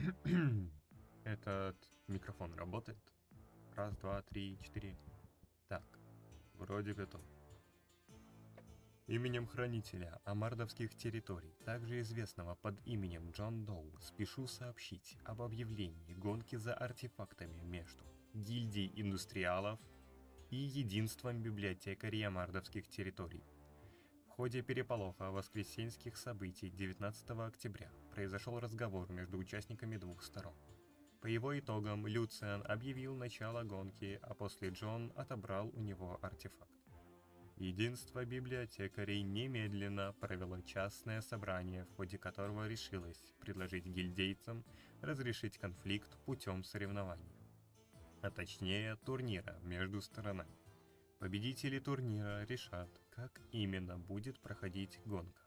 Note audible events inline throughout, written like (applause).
(clears throat) Этот микрофон работает? Раз, два, три, четыре. Так, вроде готов. Именем хранителя амардовских территорий, также известного под именем Джон Доу, спешу сообщить об объявлении гонки за артефактами между гильдией индустриалов и единством библиотекарей амардовских территорий. Ходе переполоха воскресенских событий 19 октября произошел разговор между участниками двух сторон. По его итогам Люциан объявил начало гонки, а после Джон отобрал у него артефакт. Единство библиотекарей немедленно провело частное собрание, в ходе которого решилось предложить гильдейцам разрешить конфликт путем соревнования. А точнее турнира между сторонами. Победители турнира решат, как именно будет проходить гонка.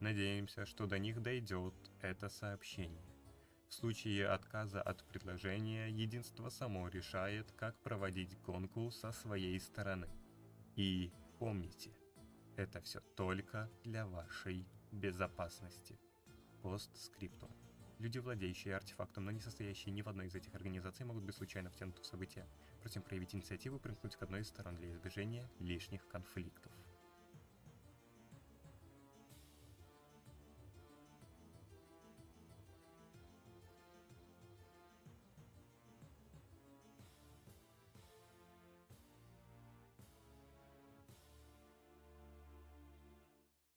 Надеемся, что до них дойдет это сообщение. В случае отказа от предложения, единство само решает, как проводить гонку со своей стороны. И Помните, это все только для вашей безопасности. Постскриптум. Люди, владеющие артефактом, но не состоящие ни в одной из этих организаций, могут быть случайно втянуты в события. Просим проявить инициативу и примкнуть к одной из сторон для избежания лишних конфликтов.